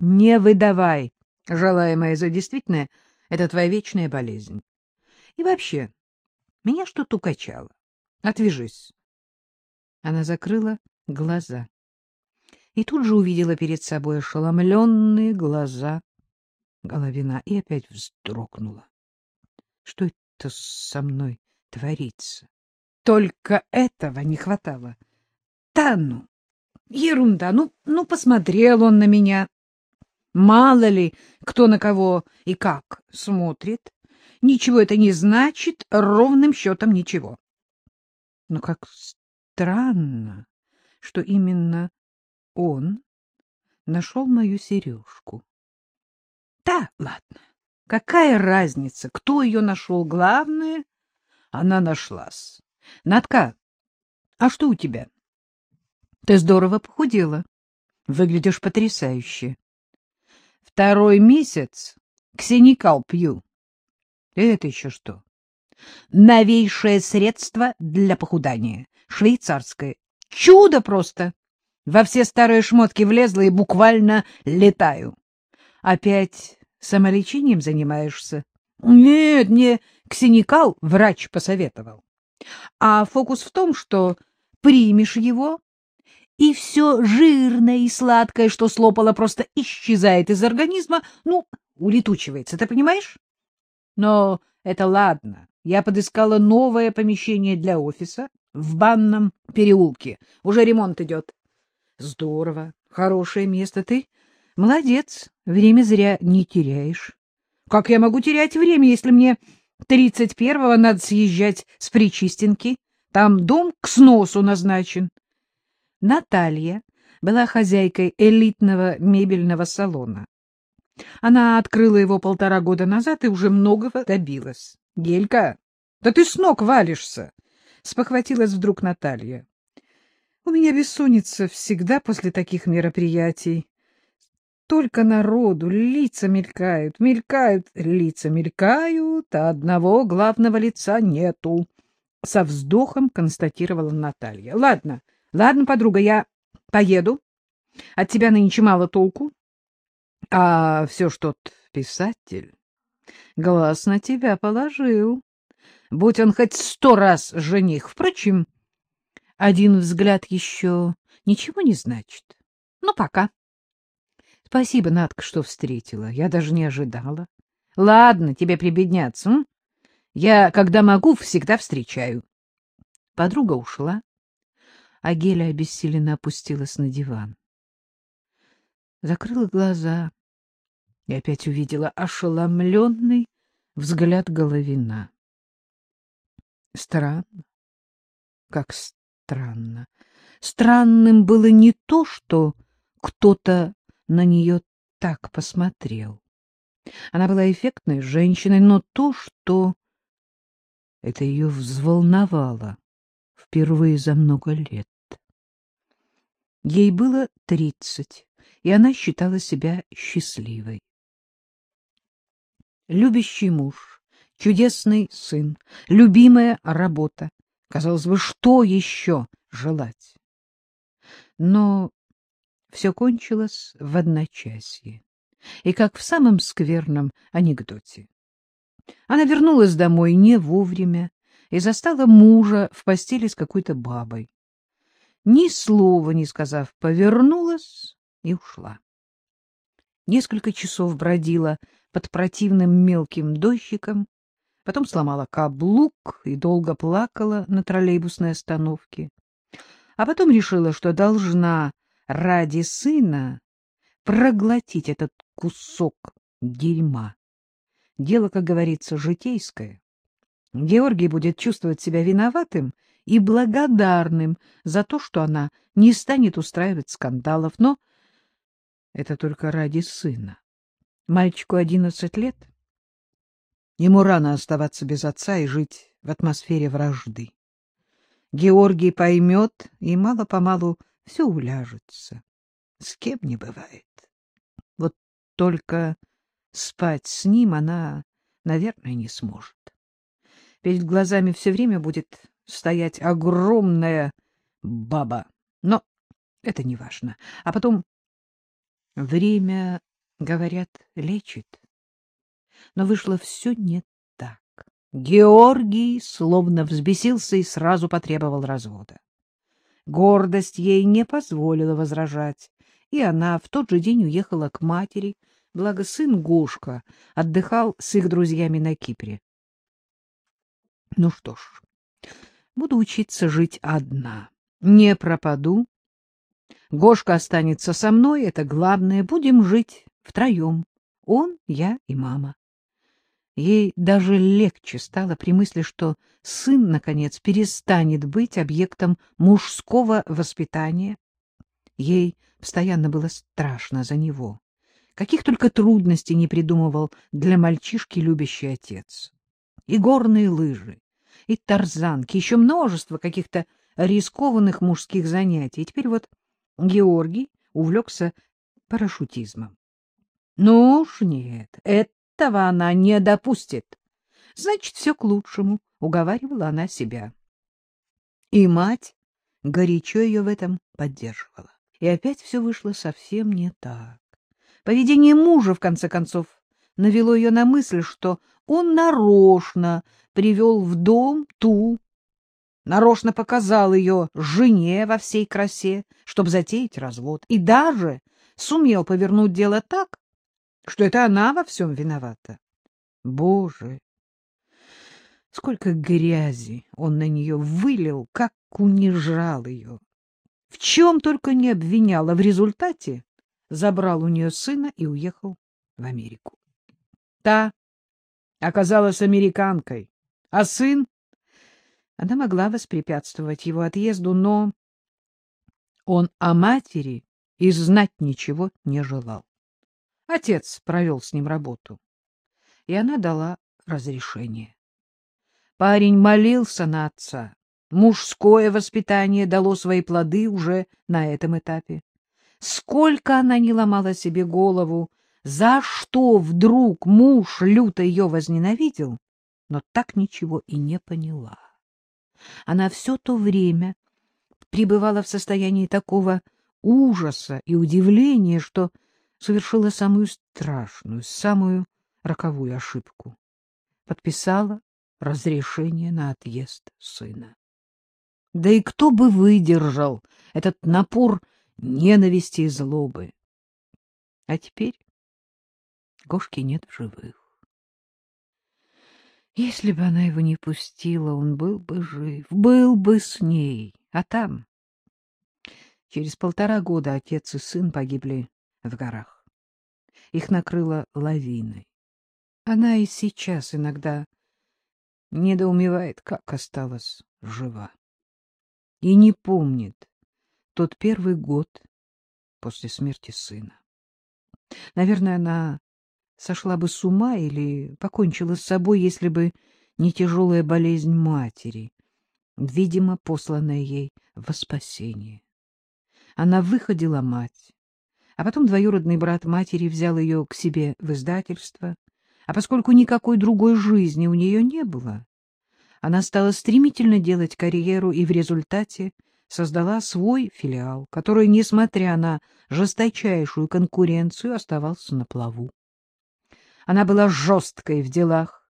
Не выдавай желаемое за действительное — это твоя вечная болезнь. И вообще, меня что-то укачало. Отвяжись. Она закрыла глаза и тут же увидела перед собой ошеломленные глаза Головина и опять вздрогнула. Что это со мной творится? Только этого не хватало. Да ну, ерунда, ну, ну посмотрел он на меня. Мало ли, кто на кого и как смотрит. Ничего это не значит, ровным счетом ничего. Но как странно, что именно он нашел мою сережку. Да, ладно, какая разница, кто ее нашел? Главное, она нашлась. Надка, а что у тебя? Ты здорово похудела. Выглядишь потрясающе. Второй месяц ксеникал пью. Это еще что? Новейшее средство для похудания. Швейцарское. Чудо просто! Во все старые шмотки влезла и буквально летаю. Опять самолечением занимаешься? Нет, мне ксеникал врач посоветовал. А фокус в том, что примешь его, и все жирное и сладкое, что слопало, просто исчезает из организма, ну, улетучивается, ты понимаешь? Но это ладно. Я подыскала новое помещение для офиса в банном переулке. Уже ремонт идет. Здорово. Хорошее место. Ты молодец. Время зря не теряешь. Как я могу терять время, если мне тридцать первого надо съезжать с Причистенки? Там дом к сносу назначен. Наталья была хозяйкой элитного мебельного салона. Она открыла его полтора года назад и уже многого добилась. — Гелька, да ты с ног валишься! — спохватилась вдруг Наталья. — У меня бессонница всегда после таких мероприятий. Только народу, лица мелькают, мелькают, лица мелькают, а одного главного лица нету. Со вздохом констатировала Наталья. — Ладно, — Ладно, подруга, я поеду. От тебя нынче мало толку. А все ж тот писатель глаз на тебя положил. Будь он хоть сто раз жених. Впрочем, один взгляд еще ничего не значит. Ну, пока. Спасибо, Надка, что встретила. Я даже не ожидала. Ладно, тебе прибедняться. М? Я, когда могу, всегда встречаю. Подруга ушла а Геля обессиленно опустилась на диван. Закрыла глаза и опять увидела ошеломленный взгляд Головина. Странно, как странно. Странным было не то, что кто-то на нее так посмотрел. Она была эффектной женщиной, но то, что это ее взволновало впервые за много лет. Ей было тридцать, и она считала себя счастливой. Любящий муж, чудесный сын, любимая работа. Казалось бы, что еще желать? Но все кончилось в одночасье, и как в самом скверном анекдоте. Она вернулась домой не вовремя и застала мужа в постели с какой-то бабой ни слова не сказав, повернулась и ушла. Несколько часов бродила под противным мелким дождиком, потом сломала каблук и долго плакала на троллейбусной остановке, а потом решила, что должна ради сына проглотить этот кусок дерьма. Дело, как говорится, житейское. Георгий будет чувствовать себя виноватым и благодарным за то, что она не станет устраивать скандалов. Но это только ради сына. Мальчику одиннадцать лет. Ему рано оставаться без отца и жить в атмосфере вражды. Георгий поймет, и мало-помалу все уляжется. С кем не бывает. Вот только спать с ним она, наверное, не сможет. Перед глазами все время будет стоять огромная баба. Но это не важно. А потом время Говорят, лечит. Но вышло все не так. Георгий словно взбесился и сразу потребовал развода. Гордость ей не позволила возражать, и она в тот же день уехала к матери, благо сын Гошка отдыхал с их друзьями на Кипре. Ну что ж, буду учиться жить одна, не пропаду. Гошка останется со мной, это главное, будем жить втроем, он, я и мама. Ей даже легче стало при мысли, что сын, наконец, перестанет быть объектом мужского воспитания. Ей постоянно было страшно за него. Каких только трудностей не придумывал для мальчишки любящий отец. И горные лыжи, и тарзанки, еще множество каких-то рискованных мужских занятий. И теперь вот Георгий увлекся парашютизмом. Ну уж нет, это этого она не допустит. Значит, все к лучшему, — уговаривала она себя. И мать горячо ее в этом поддерживала. И опять все вышло совсем не так. Поведение мужа, в конце концов, навело ее на мысль, что он нарочно привел в дом ту, нарочно показал ее жене во всей красе, чтобы затеять развод, и даже сумел повернуть дело так, что это она во всем виновата. Боже! Сколько грязи он на нее вылил, как унижал ее! В чем только не обвинял, а в результате забрал у нее сына и уехал в Америку. Та оказалась американкой, а сын... Она могла воспрепятствовать его отъезду, но он о матери и знать ничего не желал. Отец провел с ним работу, и она дала разрешение. Парень молился на отца. Мужское воспитание дало свои плоды уже на этом этапе. Сколько она не ломала себе голову, за что вдруг муж люто ее возненавидел, но так ничего и не поняла. Она все то время пребывала в состоянии такого ужаса и удивления, что совершила самую страшную, самую роковую ошибку. Подписала разрешение на отъезд сына. Да и кто бы выдержал этот напор ненависти и злобы? А теперь Гошки нет в живых. Если бы она его не пустила, он был бы жив, был бы с ней. А там... Через полтора года отец и сын погибли в горах. Их накрыло лавиной. Она и сейчас иногда недоумевает, как осталась жива. И не помнит тот первый год после смерти сына. Наверное, она сошла бы с ума или покончила с собой, если бы не тяжелая болезнь матери, видимо, посланная ей во спасение. Она выходила мать, а потом двоюродный брат матери взял ее к себе в издательство, а поскольку никакой другой жизни у нее не было, она стала стремительно делать карьеру и в результате создала свой филиал, который, несмотря на жесточайшую конкуренцию, оставался на плаву. Она была жесткой в делах,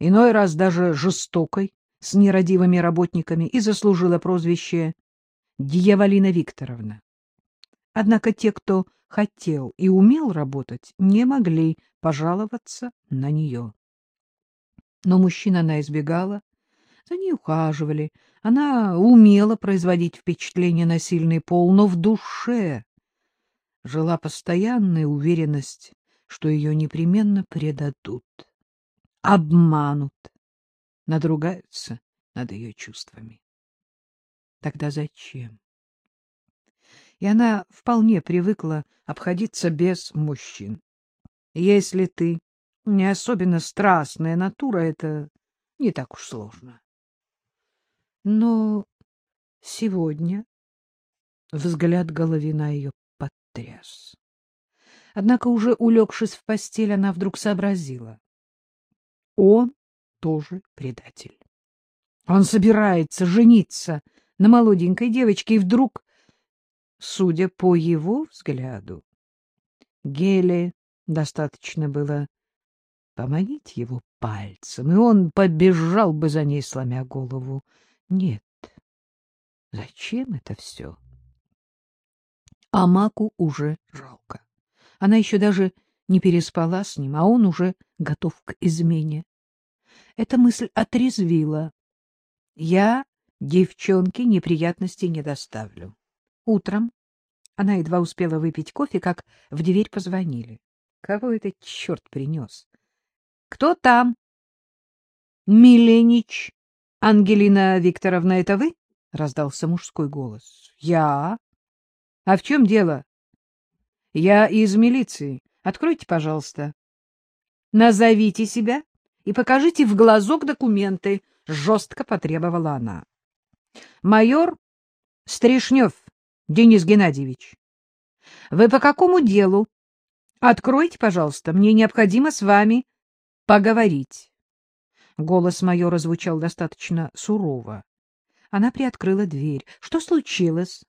иной раз даже жестокой, с нерадивыми работниками и заслужила прозвище Дьяволина Викторовна. Однако те, кто хотел и умел работать, не могли пожаловаться на нее. Но мужчин она избегала, за ней ухаживали, она умела производить впечатление на сильный пол, но в душе жила постоянная уверенность, что ее непременно предадут, обманут, надругаются над ее чувствами. Тогда зачем? и она вполне привыкла обходиться без мужчин. Если ты не особенно страстная натура, это не так уж сложно. Но сегодня взгляд Головина ее потряс. Однако, уже улегшись в постель, она вдруг сообразила. Он тоже предатель. Он собирается жениться на молоденькой девочке, и вдруг Судя по его взгляду, Геле Достаточно было поманить его пальцем, и он побежал бы за ней, сломя голову. Нет, зачем это все? А Маку уже жалко. Она еще даже не переспала с ним, а он уже готов к измене. Эта мысль отрезвила. Я девчонке неприятностей не доставлю. Утром она едва успела выпить кофе, как в дверь позвонили. Кого этот черт принес? — Кто там? — Миленич. Ангелина Викторовна, это вы? — раздался мужской голос. — Я. — А в чем дело? — Я из милиции. Откройте, пожалуйста. — Назовите себя и покажите в глазок документы, — жестко потребовала она. — Майор Стришнев Денис Геннадьевич. — Вы по какому делу? — Откройте, пожалуйста, мне необходимо с вами поговорить. Голос майора звучал достаточно сурово. Она приоткрыла дверь. — Что случилось?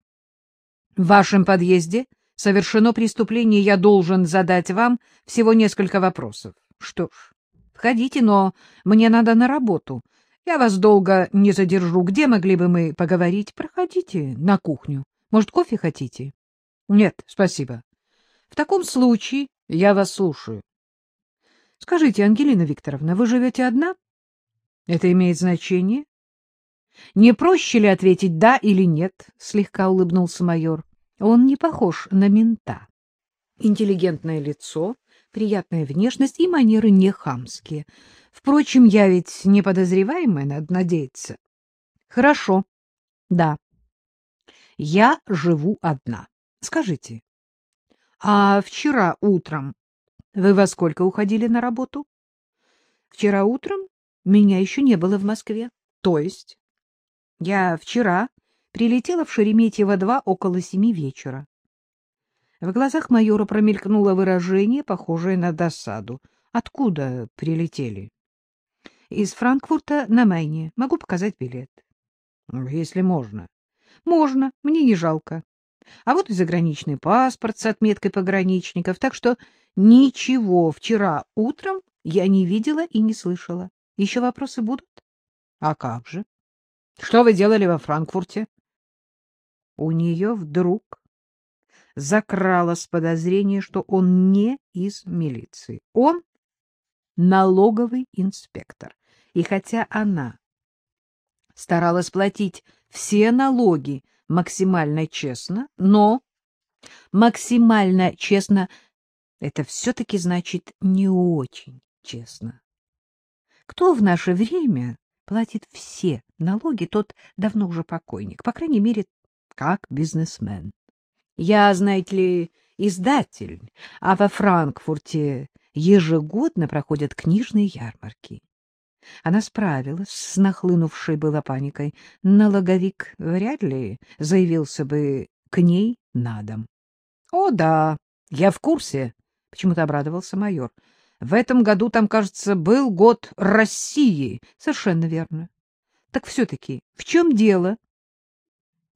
— В вашем подъезде совершено преступление, я должен задать вам всего несколько вопросов. Что ж, входите, но мне надо на работу. Я вас долго не задержу. Где могли бы мы поговорить? Проходите на кухню. Может, кофе хотите? Нет, спасибо. В таком случае я вас слушаю. Скажите, Ангелина Викторовна, вы живете одна? Это имеет значение? Не проще ли ответить «да» или «нет»? Слегка улыбнулся майор. Он не похож на мента. Интеллигентное лицо, приятная внешность и манеры не хамские. Впрочем, я ведь не подозреваемая, надо надеяться. Хорошо, да. Я живу одна. Скажите, а вчера утром вы во сколько уходили на работу? Вчера утром меня еще не было в Москве. То есть я вчера прилетела в Шереметьево-2 около семи вечера. В глазах майора промелькнуло выражение, похожее на досаду. Откуда прилетели? Из Франкфурта на Майне. Могу показать билет. Если можно. Можно, мне не жалко. А вот и заграничный паспорт с отметкой пограничников, так что ничего вчера утром я не видела и не слышала. Еще вопросы будут? А как же? Что вы делали во Франкфурте? У нее вдруг закралось подозрение, что он не из милиции. Он налоговый инспектор. И хотя она старалась платить все налоги максимально честно, но максимально честно — это все-таки значит не очень честно. Кто в наше время платит все налоги, тот давно уже покойник, по крайней мере, как бизнесмен. Я, знаете ли, издатель, а во Франкфурте ежегодно проходят книжные ярмарки. Она справилась с нахлынувшей была паникой. Налоговик вряд ли заявился бы к ней на дом. — О, да, я в курсе, — почему-то обрадовался майор. — В этом году там, кажется, был год России. — Совершенно верно. — Так все-таки в чем дело? —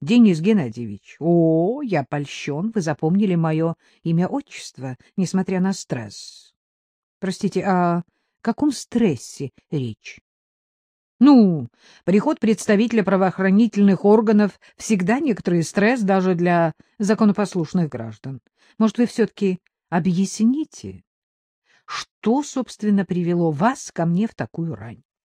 Денис Геннадьевич. — О, я польщен, вы запомнили мое имя-отчество, несмотря на стресс. — Простите, а каком стрессе речь? Ну, приход представителя правоохранительных органов всегда некоторый стресс даже для законопослушных граждан. Может, вы все-таки объясните, что, собственно, привело вас ко мне в такую рань?